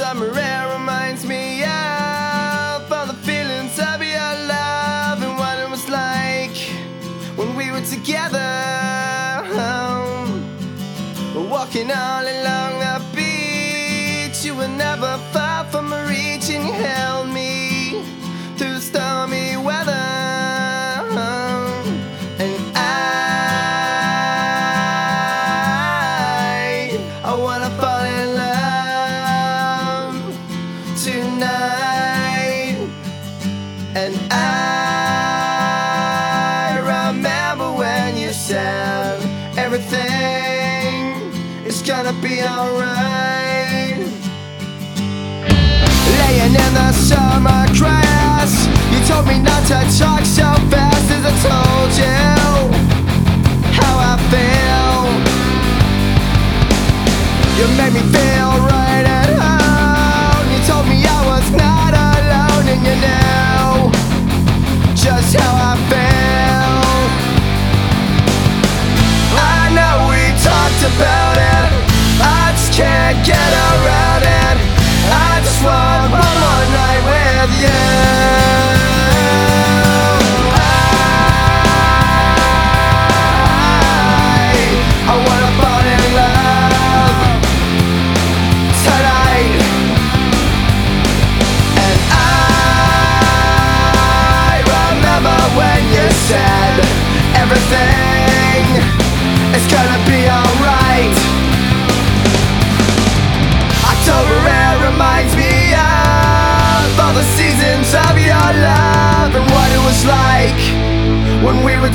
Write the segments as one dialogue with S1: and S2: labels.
S1: memory reminds me of all the feelings of your love and what it was like when we were together. Walking all along the beach. You were never far from my reach, and you held me tonight. And I remember when you said everything is gonna be alright. Laying in the summer grass, you told me not to talk so fast as I told you how I feel. You made me feel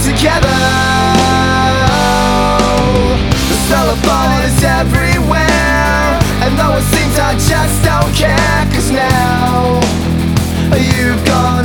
S1: together. The cellophone is everywhere And though it seems I just don't care Cause now You've gone